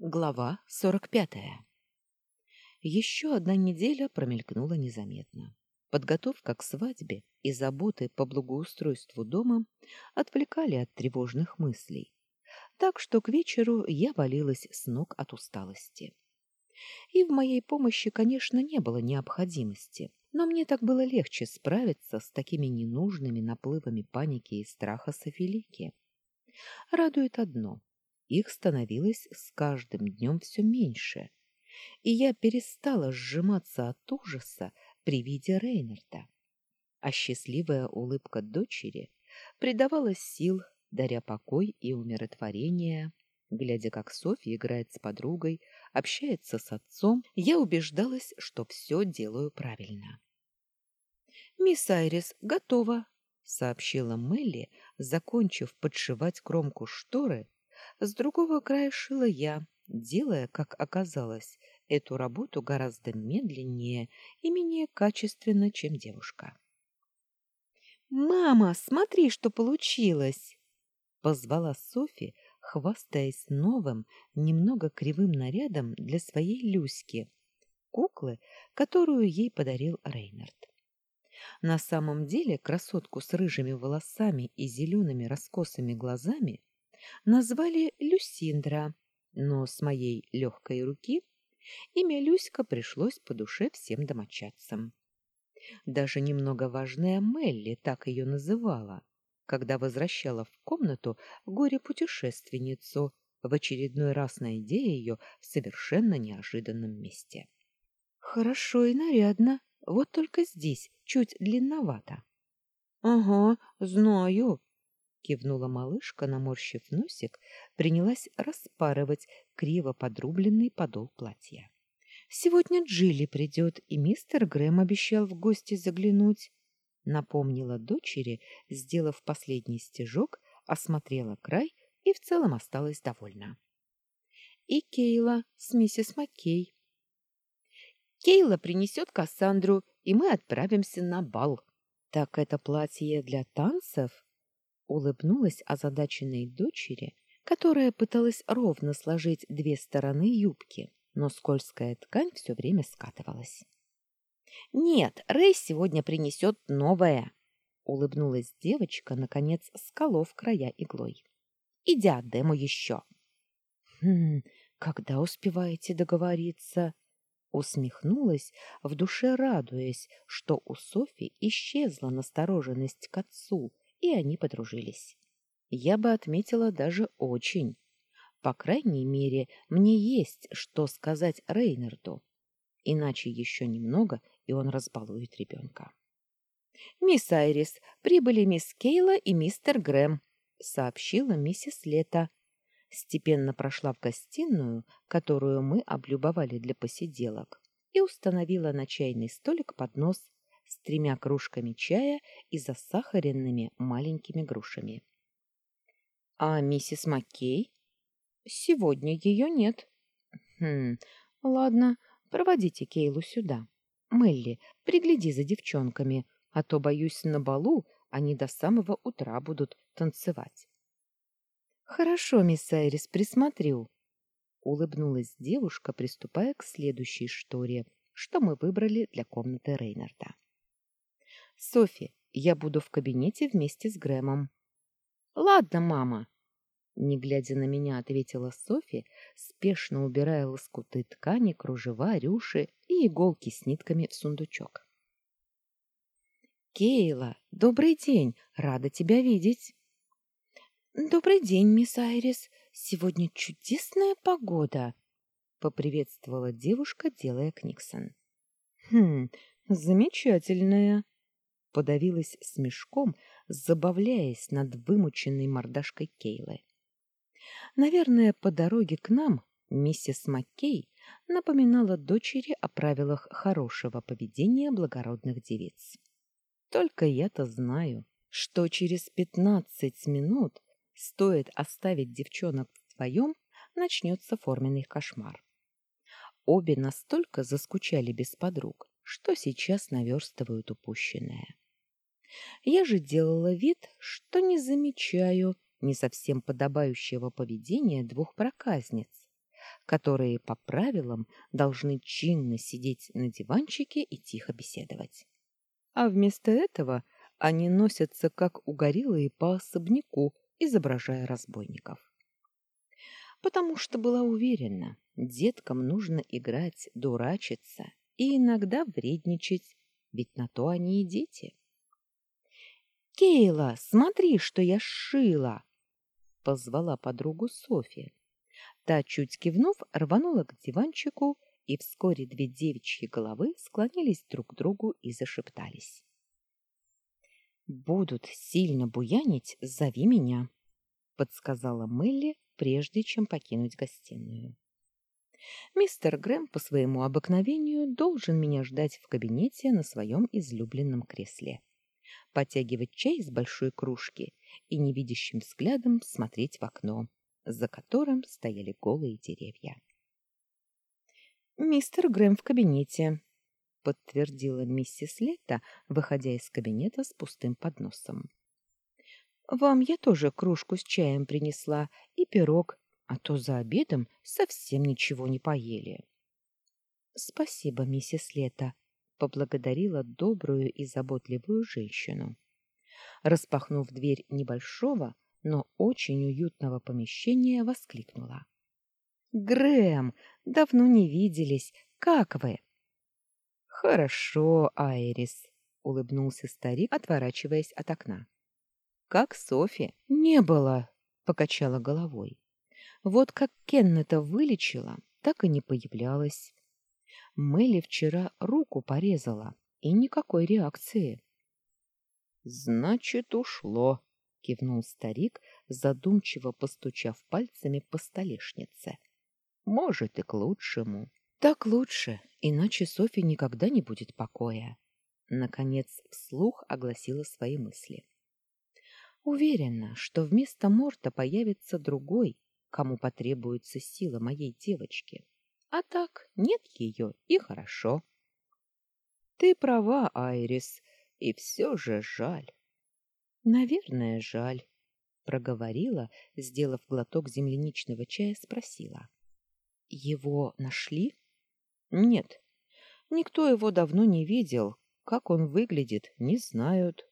Глава сорок пятая. Еще одна неделя промелькнула незаметно. Подготовка к свадьбе и заботы по благоустройству дома отвлекали от тревожных мыслей, так что к вечеру я валилась с ног от усталости. И в моей помощи, конечно, не было необходимости, но мне так было легче справиться с такими ненужными наплывами паники и страха Софилики. Радует одно — их становилось с каждым днем все меньше, и я перестала сжиматься от ужаса при виде Рейнарда. А счастливая улыбка дочери придавала сил, даря покой и умиротворение. Глядя, как Софья играет с подругой, общается с отцом, я убеждалась, что все делаю правильно. «Мисс Айрис готова», — сообщила Мелли, закончив подшивать кромку шторы. С другого края шила я, делая, как оказалось, эту работу гораздо медленнее и менее качественно, чем девушка. «Мама, смотри, что получилось!» — позвала Софи, хвастаясь новым, немного кривым нарядом для своей Люськи, куклы, которую ей подарил Рейнард. На самом деле красотку с рыжими волосами и зелеными раскосыми глазами назвали Люсиндра, но с моей легкой руки имя Люська пришлось по душе всем домочадцам. Даже немного важная Мелли так ее называла, когда возвращала в комнату горе-путешественницу, в очередной раз найдя ее в совершенно неожиданном месте. «Хорошо и нарядно, вот только здесь чуть длинновато». «Ага, знаю», — кивнула малышка, наморщив носик, принялась распарывать криво подрубленный подол платья. «Сегодня Джилли придет, и мистер Грэм обещал в гости заглянуть напомнила дочери, сделав последний стежок, осмотрела край и в целом осталась довольна. И Кейла с миссис Маккей. Кейла принесет Кассандру, и мы отправимся на бал. Так это платье для танцев? Улыбнулась озадаченной дочери, которая пыталась ровно сложить две стороны юбки, но скользкая ткань все время скатывалась. Нет, Рэй сегодня принесет новое, улыбнулась девочка, наконец сколов края иглой. И диадему еще. Хм, когда успеваете договориться? Усмехнулась, в душе радуясь, что у Софи исчезла настороженность к отцу, и они подружились. Я бы отметила даже очень. По крайней мере, мне есть что сказать Рейнарду. Иначе еще немного, и он разбалует ребенка. «Мисс Айрис, прибыли мисс Кейла и мистер Грэм», — сообщила миссис Лето. Степенно прошла в гостиную, которую мы облюбовали для посиделок, и установила на чайный столик поднос с тремя кружками чая и засахаренными маленькими грушами. «А миссис Маккей?» «Сегодня ее нет». «Хм, ладно, проводите Кейлу сюда». Мелли, пригляди за девчонками, а то, боюсь, на балу они до самого утра будут танцевать. Хорошо, мисс Айрис, присмотрю. Улыбнулась девушка, приступая к следующей шторе, что мы выбрали для комнаты Рейнарда. Софи, я буду в кабинете вместе с Грэмом. Ладно, мама, не глядя на меня, ответила Софи, спешно убирая лоскуты ткани, кружева, рюши и иголки с нитками в сундучок. «Кейла, добрый день! Рада тебя видеть!» «Добрый день, мисс Айрис! Сегодня чудесная погода!» — поприветствовала девушка, делая книксон. «Хм, замечательная!» — подавилась смешком, забавляясь над вымученной мордашкой Кейлы. Наверное, по дороге к нам миссис Маккей напоминала дочери о правилах хорошего поведения благородных девиц. Только я-то знаю, что через пятнадцать минут стоит оставить девчонок вдвоем, начнется форменный кошмар. Обе настолько заскучали без подруг, что сейчас наверстывают упущенное. Я же делала вид, что не замечаю не совсем подобающего поведения двух проказниц, которые по правилам должны чинно сидеть на диванчике и тихо беседовать. А вместо этого они носятся как угорелые по особняку, изображая разбойников. Потому что была уверена, деткам нужно играть, дурачиться и иногда вредничать, ведь на то они и дети. «Кейла, смотри, что я сшила!» — позвала подругу Софи. Та, чуть кивнув, рванула к диванчику, и вскоре две девичьи головы склонились друг к другу и зашептались. «Будут сильно буянить, зови меня», — подсказала Мелли, прежде чем покинуть гостиную. Мистер Грэм по своему обыкновению должен меня ждать в кабинете на своем излюбленном кресле потягивать чай из большой кружки и невидящим взглядом смотреть в окно, за которым стояли голые деревья. «Мистер Грэм в кабинете», — подтвердила миссис Лето, выходя из кабинета с пустым подносом. «Вам я тоже кружку с чаем принесла и пирог, а то за обедом совсем ничего не поели». «Спасибо, миссис Лето», поблагодарила добрую и заботливую женщину. Распахнув дверь небольшого, но очень уютного помещения, воскликнула. «Грэм, давно не виделись. Как вы?» «Хорошо, Айрис», — улыбнулся старик, отворачиваясь от окна. «Как Софи?» «Не было», — покачала головой. «Вот как Кеннета вылечила, так и не появлялась. Мэлли вчера руку порезала, и никакой реакции. Значит, ушло, кивнул старик, задумчиво постучав пальцами по столешнице. Может, и к лучшему. Так лучше, иначе Софи никогда не будет покоя. Наконец, вслух огласила свои мысли. Уверена, что вместо Морта появится другой, кому потребуется сила моей девочки. А так нет ее, и хорошо. Ты права, Айрис, и все же жаль. Наверное, жаль, проговорила, сделав глоток земляничного чая, спросила. Его нашли? Нет. Никто его давно не видел. Как он выглядит, не знают.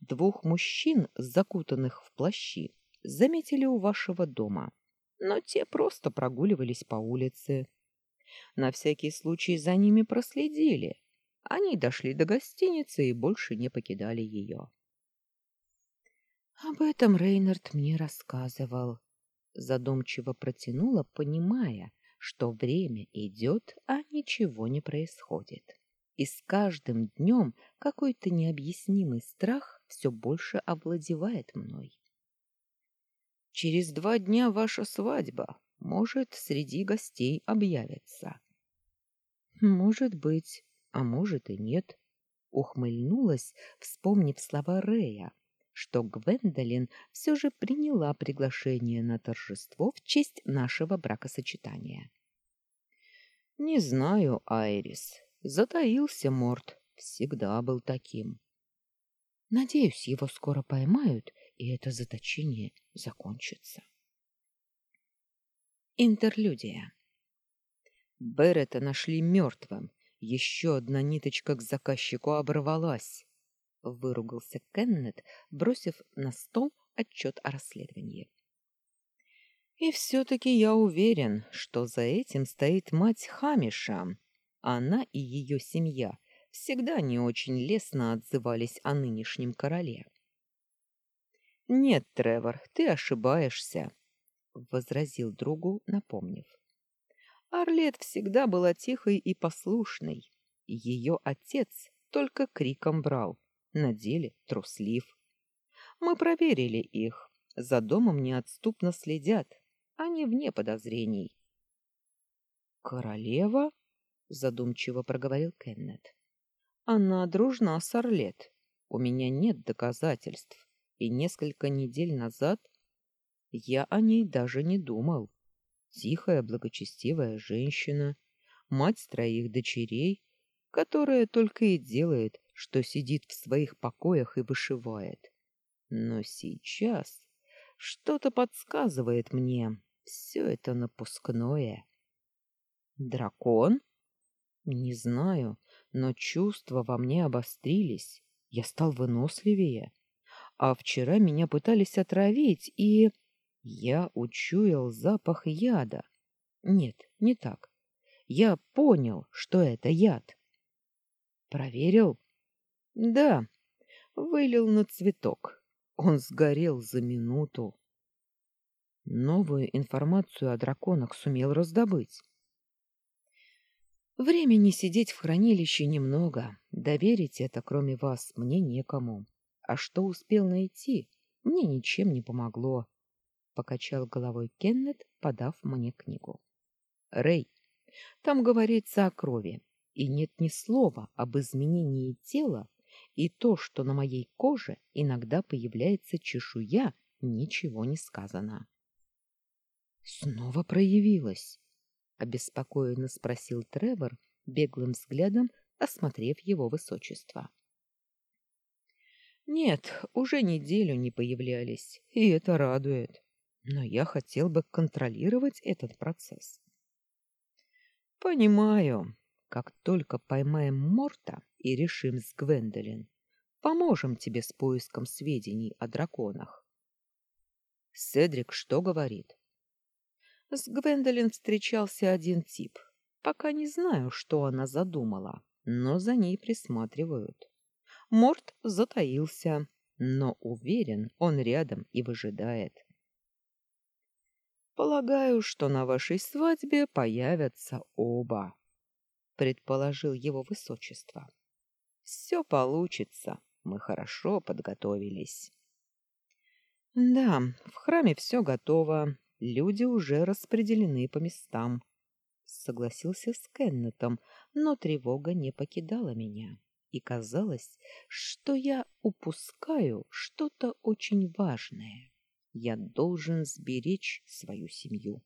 Двух мужчин, закутанных в плащи, заметили у вашего дома, но те просто прогуливались по улице. На всякий случай за ними проследили. Они дошли до гостиницы и больше не покидали ее. Об этом Рейнард мне рассказывал. Задумчиво протянула, понимая, что время идет, а ничего не происходит. И с каждым днем какой-то необъяснимый страх все больше овладевает мной. Через два дня ваша свадьба, может, среди гостей объявится. Может быть, а может и нет. Ухмыльнулась, вспомнив слова Рея, что Гвендолин все же приняла приглашение на торжество в честь нашего бракосочетания. Не знаю, Айрис. Затаился Морт, всегда был таким. Надеюсь, его скоро поймают, и это заточение закончится. Интерлюдия. Берета нашли мертвым. Еще одна ниточка к заказчику оборвалась. Выругался Кеннет, бросив на стол отчет о расследовании. И все-таки я уверен, что за этим стоит мать Хамиша. Она и ее семья всегда не очень лестно отзывались о нынешнем короле. Нет, Тревор, ты ошибаешься возразил другу, напомнив. Арлет всегда была тихой и послушной. Ее отец только криком брал, на деле труслив. Мы проверили их. За домом неотступно следят. Они вне подозрений. Королева? задумчиво проговорил Кеннет. Она дружна с Арлет. У меня нет доказательств, и несколько недель назад я о ней даже не думал. Тихая, благочестивая женщина, мать троих дочерей, которая только и делает, что сидит в своих покоях и вышивает. Но сейчас что-то подсказывает мне, все это напускное. Дракон? Не знаю, но чувства во мне обострились. Я стал выносливее. А вчера меня пытались отравить, и... Я учуял запах яда. Нет, не так. Я понял, что это яд. Проверил? Да. Вылил на цветок. Он сгорел за минуту. Новую информацию о драконах сумел раздобыть. Времени сидеть в хранилище немного. Доверить это, кроме вас, мне некому. А что успел найти, мне ничем не помогло. Покачал головой Кеннет, подав мне книгу. Рэй, там говорится о крови, и нет ни слова об изменении тела, и то, что на моей коже иногда появляется чешуя, ничего не сказано. Снова проявилась, обеспокоенно спросил Тревор, беглым взглядом осмотрев его высочество. Нет, уже неделю не появлялись, и это радует. Но я хотел бы контролировать этот процесс. Понимаю. Как только поймаем Морта и решим с Гвендолин, поможем тебе с поиском сведений о драконах. Седрик что говорит? С Гвендолин встречался один тип. Пока не знаю, что она задумала, но за ней присматривают. Морт затаился, но уверен, он рядом и выжидает. Полагаю, что на вашей свадьбе появятся оба, предположил его высочество. Все получится. Мы хорошо подготовились. Да, в храме все готово. Люди уже распределены по местам. Согласился с Кеннетом, но тревога не покидала меня. И казалось, что я упускаю что-то очень важное. Я должен сберечь свою семью.